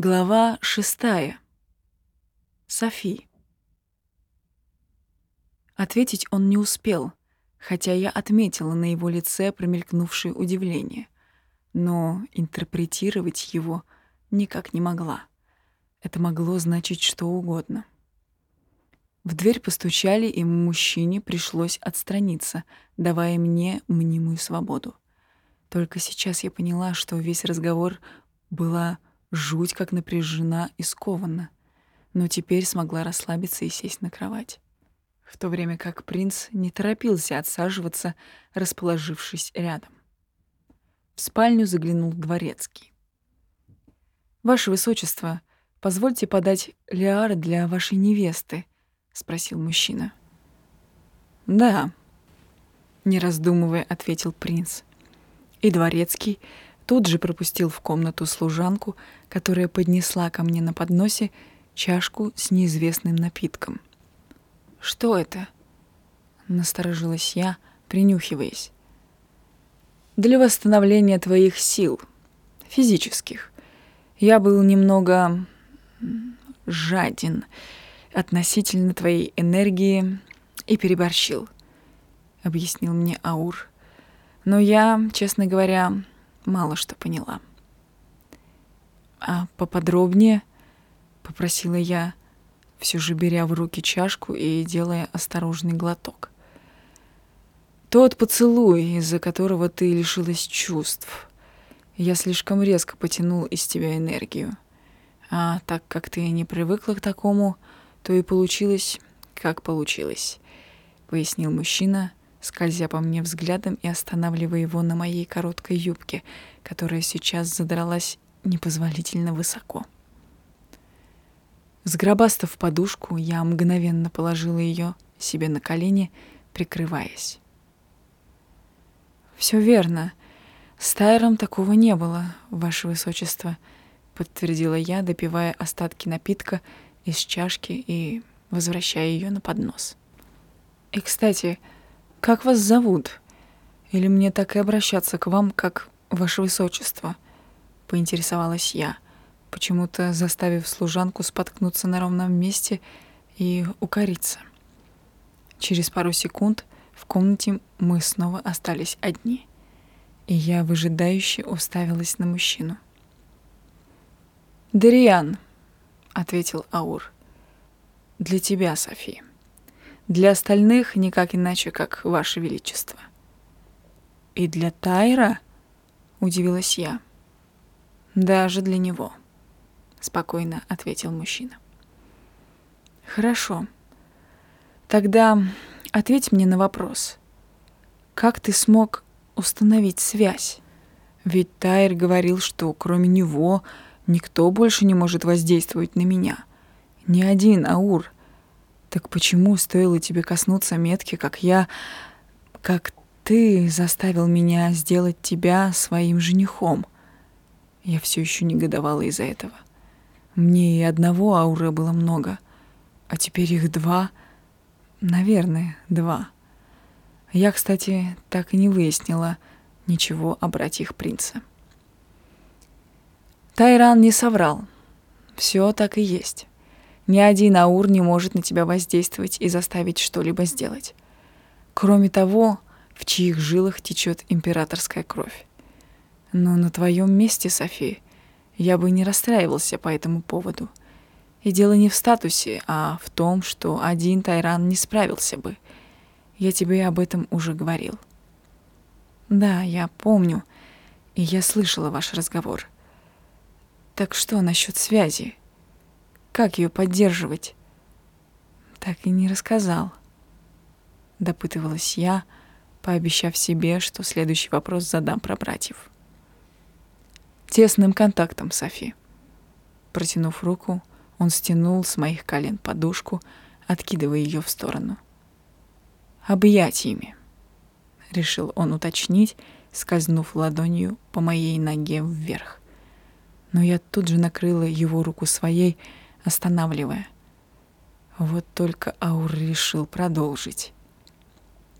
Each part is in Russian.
Глава шестая. Софи. Ответить он не успел, хотя я отметила на его лице промелькнувшее удивление, но интерпретировать его никак не могла. Это могло значить что угодно. В дверь постучали, и мужчине пришлось отстраниться, давая мне мнимую свободу. Только сейчас я поняла, что весь разговор была жуть как напряжена и скована, но теперь смогла расслабиться и сесть на кровать. В то время как принц не торопился отсаживаться, расположившись рядом. В спальню заглянул дворецкий. «Ваше высочество, позвольте подать лиары для вашей невесты», — спросил мужчина. «Да», — не раздумывая, ответил принц. И дворецкий тут же пропустил в комнату служанку, которая поднесла ко мне на подносе чашку с неизвестным напитком. «Что это?» — насторожилась я, принюхиваясь. «Для восстановления твоих сил, физических. Я был немного жаден относительно твоей энергии и переборщил», — объяснил мне Аур. «Но я, честно говоря, мало что поняла. «А поподробнее?» — попросила я, все же беря в руки чашку и делая осторожный глоток. «Тот поцелуй, из-за которого ты лишилась чувств. Я слишком резко потянул из тебя энергию. А так как ты не привыкла к такому, то и получилось, как получилось», — пояснил мужчина, скользя по мне взглядом и останавливая его на моей короткой юбке, которая сейчас задралась непозволительно высоко. Сгробастав подушку, я мгновенно положила ее себе на колени, прикрываясь. Все верно. С Тайром такого не было, Ваше Высочество, подтвердила я, допивая остатки напитка из чашки и возвращая ее на поднос. И, кстати, как вас зовут? Или мне так и обращаться к вам, как ваше высочество? Поинтересовалась я, почему-то заставив служанку споткнуться на ровном месте и укориться. Через пару секунд в комнате мы снова остались одни, и я выжидающе уставилась на мужчину. «Дариан», — ответил Аур, — «для тебя, София». Для остальных никак иначе, как Ваше Величество. И для Тайра, удивилась я. Даже для него, спокойно ответил мужчина. Хорошо. Тогда ответь мне на вопрос. Как ты смог установить связь? Ведь Тайр говорил, что кроме него никто больше не может воздействовать на меня. Ни один Аур — так почему стоило тебе коснуться метки, как я, как ты заставил меня сделать тебя своим женихом? Я все еще негодовала из-за этого. Мне и одного ауры было много, а теперь их два, наверное, два. Я, кстати, так и не выяснила ничего о братьях принца. Тайран не соврал. Все так и есть. Ни один аур не может на тебя воздействовать и заставить что-либо сделать. Кроме того, в чьих жилах течет императорская кровь. Но на твоем месте, София, я бы не расстраивался по этому поводу. И дело не в статусе, а в том, что один Тайран не справился бы. Я тебе об этом уже говорил. Да, я помню, и я слышала ваш разговор. Так что насчет связи? Как ее поддерживать? Так и не рассказал. Допытывалась я, пообещав себе, что следующий вопрос задам про братьев. Тесным контактом, Софи. Протянув руку, он стянул с моих колен подушку, откидывая ее в сторону. «Объятиями», — решил он уточнить, скользнув ладонью по моей ноге вверх. Но я тут же накрыла его руку своей, останавливая. Вот только Аур решил продолжить.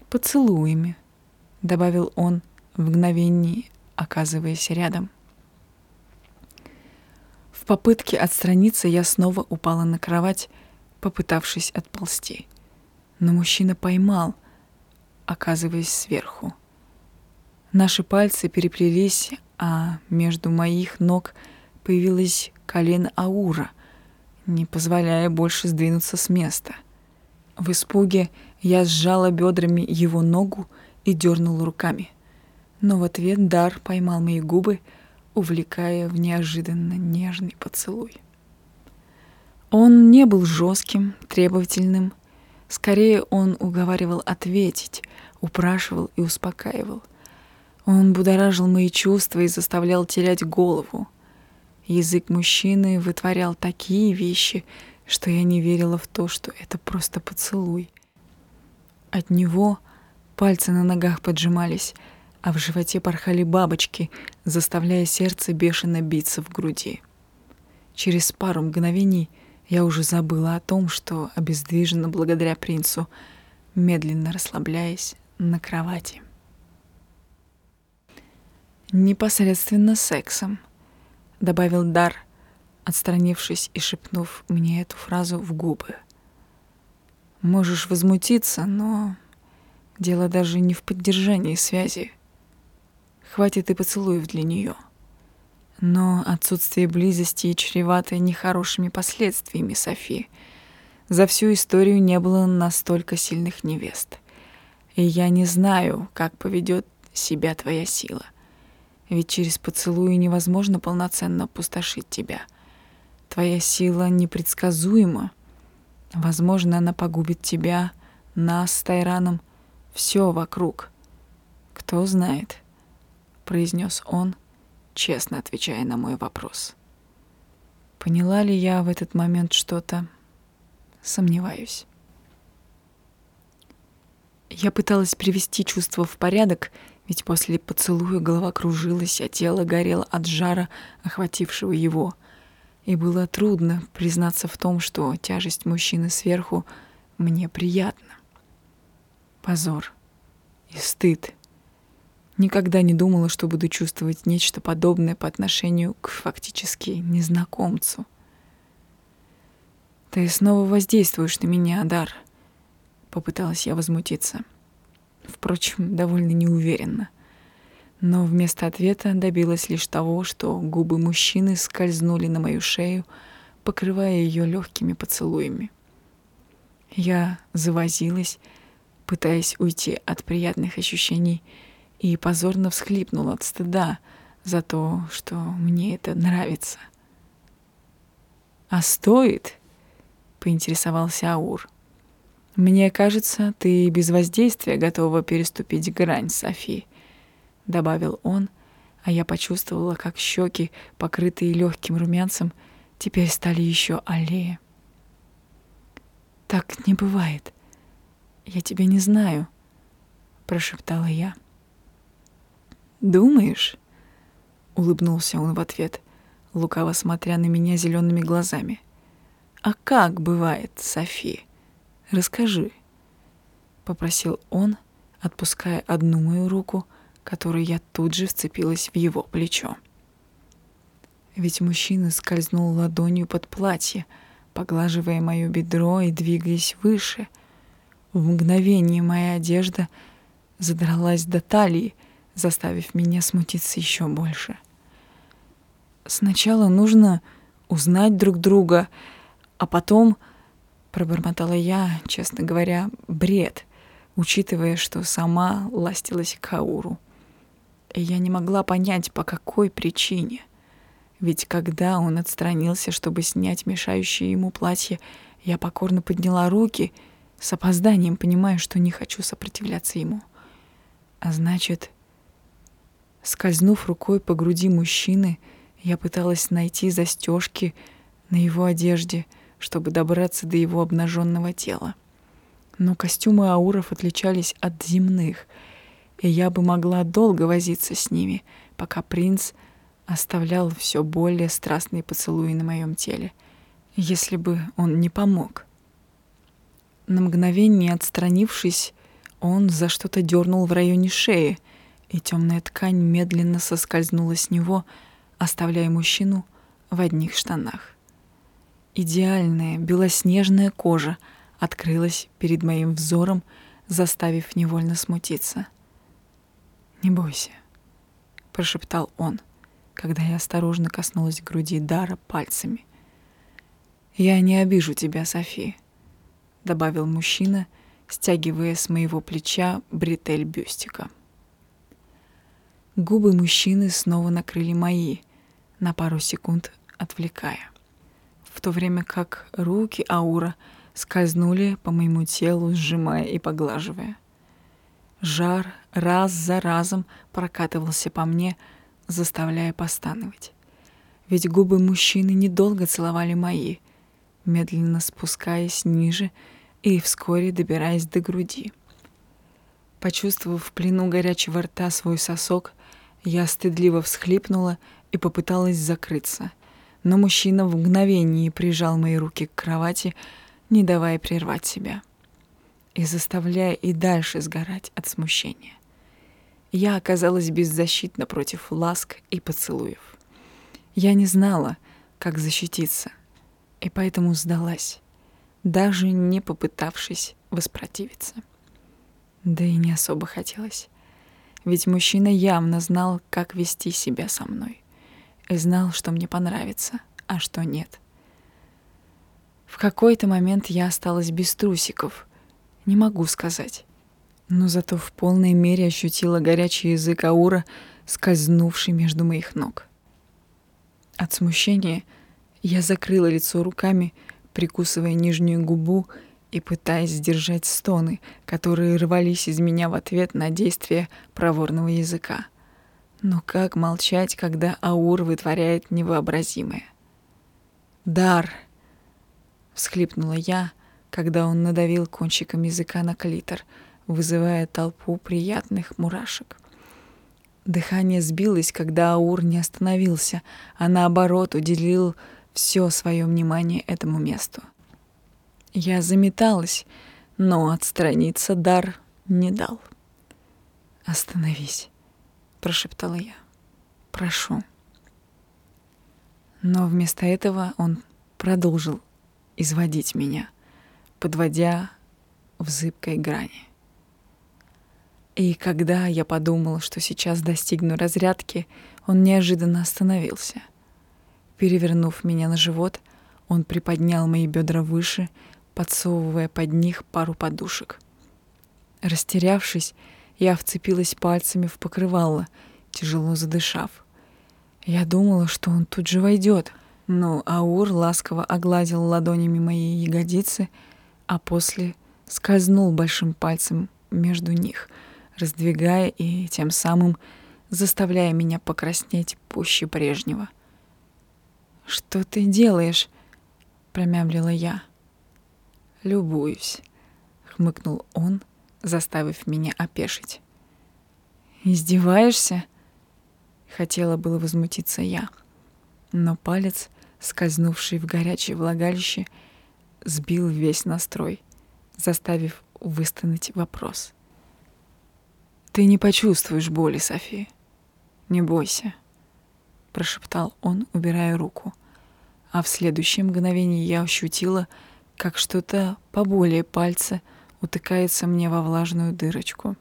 «Поцелуями», — добавил он в мгновение, оказываясь рядом. В попытке отстраниться я снова упала на кровать, попытавшись отползти. Но мужчина поймал, оказываясь сверху. Наши пальцы переплелись, а между моих ног появилось колено Аура, не позволяя больше сдвинуться с места. В испуге я сжала бедрами его ногу и дернула руками. Но в ответ Дар поймал мои губы, увлекая в неожиданно нежный поцелуй. Он не был жестким, требовательным. Скорее, он уговаривал ответить, упрашивал и успокаивал. Он будоражил мои чувства и заставлял терять голову. Язык мужчины вытворял такие вещи, что я не верила в то, что это просто поцелуй. От него пальцы на ногах поджимались, а в животе порхали бабочки, заставляя сердце бешено биться в груди. Через пару мгновений я уже забыла о том, что обездвижена благодаря принцу, медленно расслабляясь на кровати. Непосредственно сексом, добавил Дар, отстранившись и шепнув мне эту фразу в губы. Можешь возмутиться, но дело даже не в поддержании связи. Хватит и поцелуев для нее. Но отсутствие близости чревато нехорошими последствиями, Софи. За всю историю не было настолько сильных невест. И я не знаю, как поведет себя твоя сила — ведь через поцелуи невозможно полноценно опустошить тебя. Твоя сила непредсказуема. Возможно, она погубит тебя, нас с Тайраном, все вокруг. Кто знает, произнес он, честно отвечая на мой вопрос. Поняла ли я в этот момент что-то? Сомневаюсь. Я пыталась привести чувства в порядок ведь после поцелуя голова кружилась, а тело горело от жара, охватившего его. И было трудно признаться в том, что тяжесть мужчины сверху мне приятна. Позор и стыд. Никогда не думала, что буду чувствовать нечто подобное по отношению к фактически незнакомцу. «Ты снова воздействуешь на меня, Адар», — попыталась я возмутиться. — впрочем, довольно неуверенно. Но вместо ответа добилась лишь того, что губы мужчины скользнули на мою шею, покрывая ее легкими поцелуями. Я завозилась, пытаясь уйти от приятных ощущений, и позорно всхлипнула от стыда за то, что мне это нравится. «А стоит?» — поинтересовался Аур. «Мне кажется, ты без воздействия готова переступить грань, Софи», — добавил он, а я почувствовала, как щеки, покрытые легким румянцем, теперь стали еще аллее. «Так не бывает. Я тебя не знаю», — прошептала я. «Думаешь?» — улыбнулся он в ответ, лукаво смотря на меня зелеными глазами. «А как бывает, София?» Расскажи, попросил он, отпуская одну мою руку, которой я тут же вцепилась в его плечо. Ведь мужчина скользнул ладонью под платье, поглаживая мое бедро и двигаясь выше. В мгновение моя одежда задралась до талии, заставив меня смутиться еще больше. Сначала нужно узнать друг друга, а потом Пробормотала я, честно говоря, бред, учитывая, что сама ластилась к Ауру. И я не могла понять, по какой причине. Ведь когда он отстранился, чтобы снять мешающее ему платье, я покорно подняла руки, с опозданием понимая, что не хочу сопротивляться ему. А значит, скользнув рукой по груди мужчины, я пыталась найти застежки на его одежде — чтобы добраться до его обнаженного тела. Но костюмы ауров отличались от земных, и я бы могла долго возиться с ними, пока принц оставлял все более страстные поцелуи на моем теле, если бы он не помог. На мгновение отстранившись, он за что-то дернул в районе шеи, и темная ткань медленно соскользнула с него, оставляя мужчину в одних штанах. Идеальная белоснежная кожа открылась перед моим взором, заставив невольно смутиться. «Не бойся», — прошептал он, когда я осторожно коснулась груди Дара пальцами. «Я не обижу тебя, Софи», — добавил мужчина, стягивая с моего плеча бретель бюстика. Губы мужчины снова накрыли мои, на пару секунд отвлекая, в то время как руки Аура скользнули по моему телу, сжимая и поглаживая. Жар раз за разом прокатывался по мне, заставляя постановать. Ведь губы мужчины недолго целовали мои, медленно спускаясь ниже и вскоре добираясь до груди. Почувствовав в плену горячего рта свой сосок, я стыдливо всхлипнула и попыталась закрыться. Но мужчина в мгновение прижал мои руки к кровати, не давая прервать себя и заставляя и дальше сгорать от смущения. Я оказалась беззащитна против ласк и поцелуев. Я не знала, как защититься, и поэтому сдалась, даже не попытавшись воспротивиться. Да и не особо хотелось, ведь мужчина явно знал, как вести себя со мной, и знал, что мне понравится, а что нет. В какой-то момент я осталась без трусиков, не могу сказать но зато в полной мере ощутила горячий язык Аура, скользнувший между моих ног. От смущения я закрыла лицо руками, прикусывая нижнюю губу и пытаясь сдержать стоны, которые рвались из меня в ответ на действие проворного языка. Но как молчать, когда Аур вытворяет невообразимое? «Дар!» — всхлипнула я, когда он надавил кончиком языка на клитор — вызывая толпу приятных мурашек. Дыхание сбилось, когда Аур не остановился, а наоборот уделил все свое внимание этому месту. Я заметалась, но отстраниться дар не дал. «Остановись», — прошептала я. «Прошу». Но вместо этого он продолжил изводить меня, подводя в зыбкой грани. И когда я подумал, что сейчас достигну разрядки, он неожиданно остановился. Перевернув меня на живот, он приподнял мои бедра выше, подсовывая под них пару подушек. Растерявшись, я вцепилась пальцами в покрывало, тяжело задышав. Я думала, что он тут же войдет, но Аур ласково огладил ладонями мои ягодицы, а после скользнул большим пальцем между них — раздвигая и тем самым заставляя меня покраснеть пуще прежнего. «Что ты делаешь?» — промямлила я. «Любуюсь», — хмыкнул он, заставив меня опешить. «Издеваешься?» — хотела было возмутиться я, но палец, скользнувший в горячее влагалище, сбил весь настрой, заставив выстонать вопрос — ты не почувствуешь боли, Софи. Не бойся, прошептал он, убирая руку. А в следующее мгновение я ощутила, как что-то поболее пальца утыкается мне во влажную дырочку.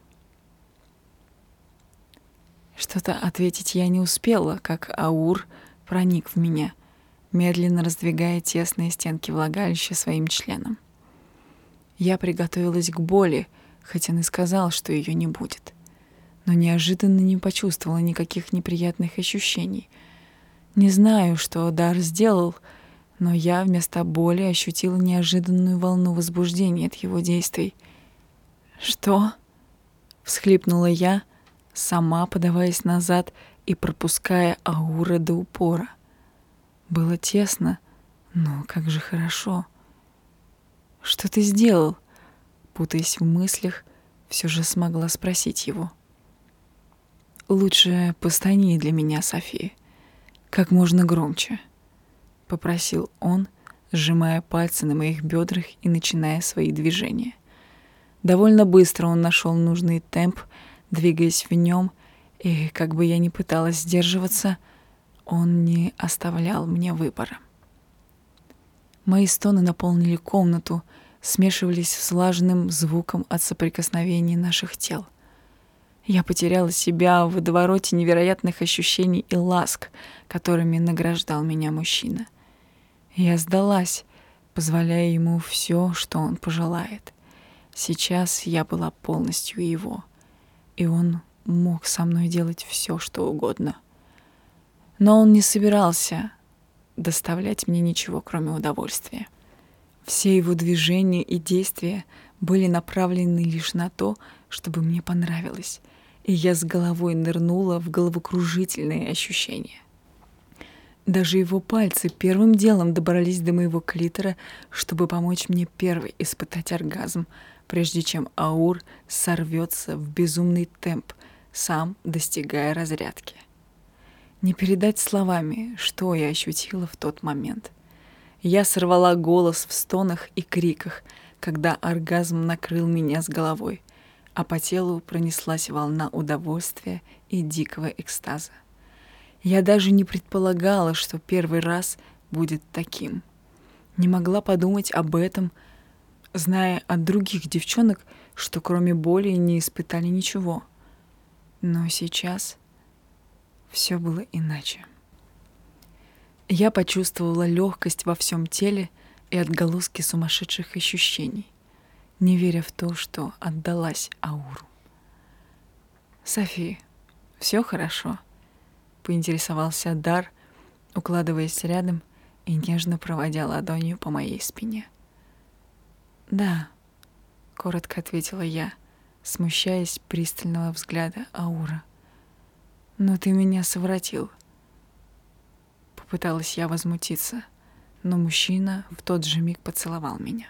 Что-то ответить я не успела, как Аур проник в меня, медленно раздвигая тесные стенки влагалища своим членом. Я приготовилась к боли, хотя он и сказал, что ее не будет но неожиданно не почувствовала никаких неприятных ощущений. Не знаю, что Дар сделал, но я вместо боли ощутила неожиданную волну возбуждения от его действий. «Что?» — всхлипнула я, сама подаваясь назад и пропуская аура до упора. Было тесно, но как же хорошо. «Что ты сделал?» Путаясь в мыслях, все же смогла спросить его. «Лучше постани для меня, София, как можно громче», — попросил он, сжимая пальцы на моих бедрах и начиная свои движения. Довольно быстро он нашел нужный темп, двигаясь в нем, и, как бы я ни пыталась сдерживаться, он не оставлял мне выбора. Мои стоны наполнили комнату, смешивались с влажным звуком от соприкосновений наших тел. Я потеряла себя в водовороте невероятных ощущений и ласк, которыми награждал меня мужчина. Я сдалась, позволяя ему все, что он пожелает. Сейчас я была полностью его, и он мог со мной делать все, что угодно. Но он не собирался доставлять мне ничего, кроме удовольствия. Все его движения и действия были направлены лишь на то, чтобы мне понравилось, и я с головой нырнула в головокружительные ощущения. Даже его пальцы первым делом добрались до моего клитора, чтобы помочь мне первой испытать оргазм, прежде чем аур сорвется в безумный темп, сам достигая разрядки. Не передать словами, что я ощутила в тот момент — я сорвала голос в стонах и криках, когда оргазм накрыл меня с головой, а по телу пронеслась волна удовольствия и дикого экстаза. Я даже не предполагала, что первый раз будет таким. Не могла подумать об этом, зная от других девчонок, что кроме боли не испытали ничего. Но сейчас все было иначе. Я почувствовала легкость во всем теле и отголоски сумасшедших ощущений, не веря в то, что отдалась Ауру. «Софи, все хорошо?» — поинтересовался Дар, укладываясь рядом и нежно проводя ладонью по моей спине. «Да», — коротко ответила я, смущаясь пристального взгляда Аура. «Но ты меня совратил. Попыталась я возмутиться, но мужчина в тот же миг поцеловал меня.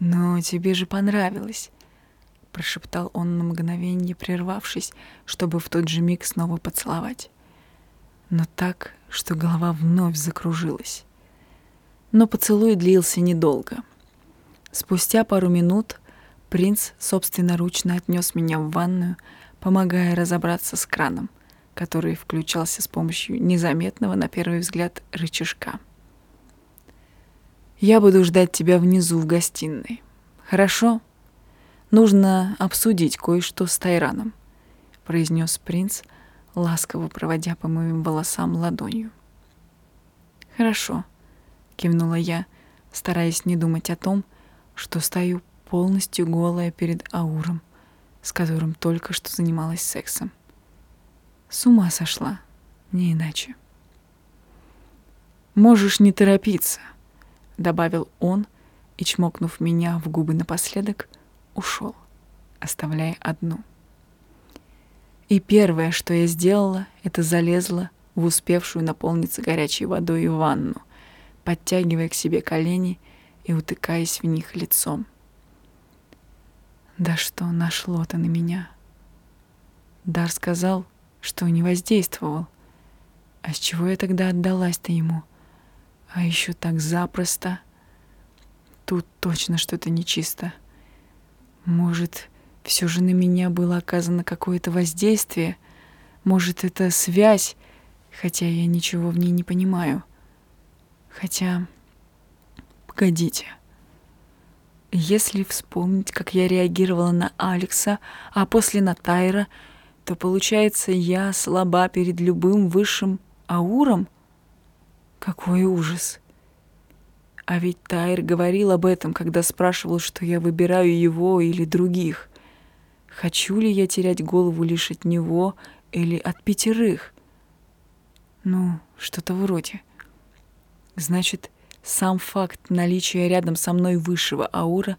«Но тебе же понравилось», — прошептал он на мгновение, прервавшись, чтобы в тот же миг снова поцеловать. Но так, что голова вновь закружилась. Но поцелуй длился недолго. Спустя пару минут принц собственноручно отнес меня в ванную, помогая разобраться с краном — который включался с помощью незаметного на первый взгляд рычажка. «Я буду ждать тебя внизу в гостиной. Хорошо? Нужно обсудить кое-что с Тайраном», — произнес принц, ласково проводя по моим волосам ладонью. «Хорошо», — кивнула я, стараясь не думать о том, что стою полностью голая перед Ауром, с которым только что занималась сексом. С ума сошла, не иначе. «Можешь не торопиться», — добавил он и, чмокнув меня в губы напоследок, ушел, оставляя одну. И первое, что я сделала, это залезла в успевшую наполниться горячей водой ванну, подтягивая к себе колени и утыкаясь в них лицом. Да что нашло-то на меня? Дар сказал — что не воздействовал. А с чего я тогда отдалась-то ему? А еще так запросто. Тут точно что-то нечисто. Может, все же на меня было оказано какое-то воздействие? Может, это связь, хотя я ничего в ней не понимаю. Хотя... Погодите. Если вспомнить, как я реагировала на Алекса, а после на Тайра — то получается, я слаба перед любым высшим ауром? Какой ужас! А ведь Тайр говорил об этом, когда спрашивал, что я выбираю его или других. Хочу ли я терять голову лишь от него или от пятерых? Ну, что-то вроде. Значит, сам факт наличия рядом со мной высшего аура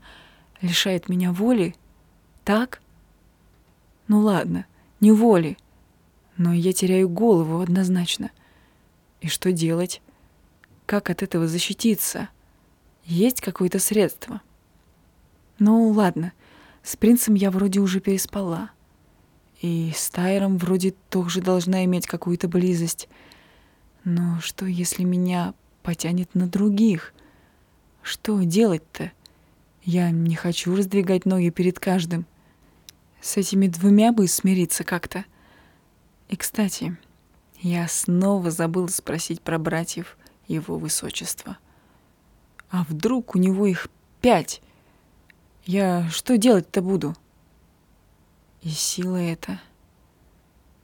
лишает меня воли? Так? Ну ладно — не воли. Но я теряю голову однозначно. И что делать? Как от этого защититься? Есть какое-то средство? Ну, ладно, с принцем я вроде уже переспала. И с Тайром вроде тоже должна иметь какую-то близость. Но что, если меня потянет на других? Что делать-то? Я не хочу раздвигать ноги перед каждым. — с этими двумя бы смириться как-то. И, кстати, Я снова забыла спросить про братьев его высочества. А вдруг у него их пять? Я что делать-то буду? И сила эта.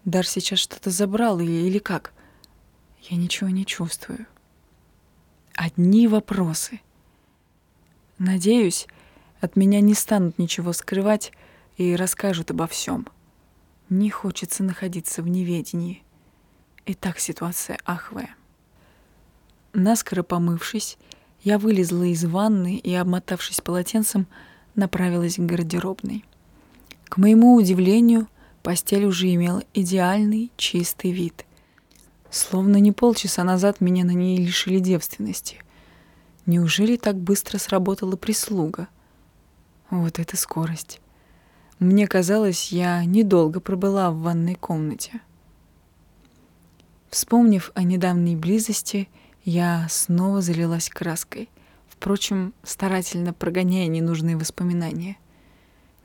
Дар сейчас что-то забрал или, как? Я ничего не чувствую. Одни вопросы. Надеюсь, от меня не станут ничего скрывать и расскажут обо всем. Не хочется находиться в неведении. И так ситуация ахвая. Наскоро помывшись, я вылезла из ванны и, обмотавшись полотенцем, направилась к гардеробной. К моему удивлению, постель уже имела идеальный чистый вид. Словно не полчаса назад меня на ней лишили девственности. Неужели так быстро сработала прислуга? Вот это скорость. Мне казалось, я недолго пробыла в ванной комнате. Вспомнив о недавней близости, я снова залилась краской, впрочем, старательно прогоняя ненужные воспоминания.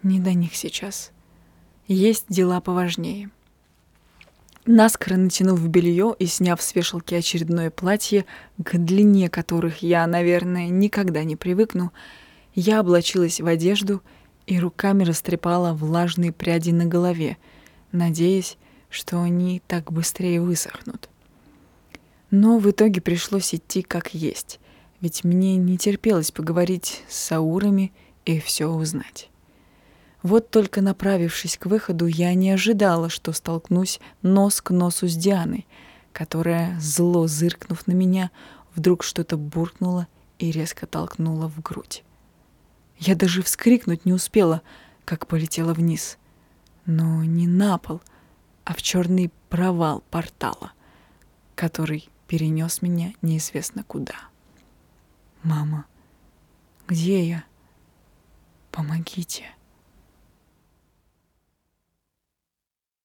Не до них сейчас. Есть дела поважнее. Наскоро натянув белье и сняв с вешалки очередное платье, к длине которых я, наверное, никогда не привыкну, я облачилась в одежду и руками растрепала влажные пряди на голове, надеясь, что они так быстрее высохнут. Но в итоге пришлось идти как есть, ведь мне не терпелось поговорить с Саурами и все узнать. Вот только направившись к выходу, я не ожидала, что столкнусь нос к носу с Дианой, которая, зло зыркнув на меня, вдруг что-то буркнула и резко толкнула в грудь. Я даже вскрикнуть не успела, как полетела вниз. Но не на пол, а в черный провал портала, который перенес меня неизвестно куда. «Мама, где я? Помогите!»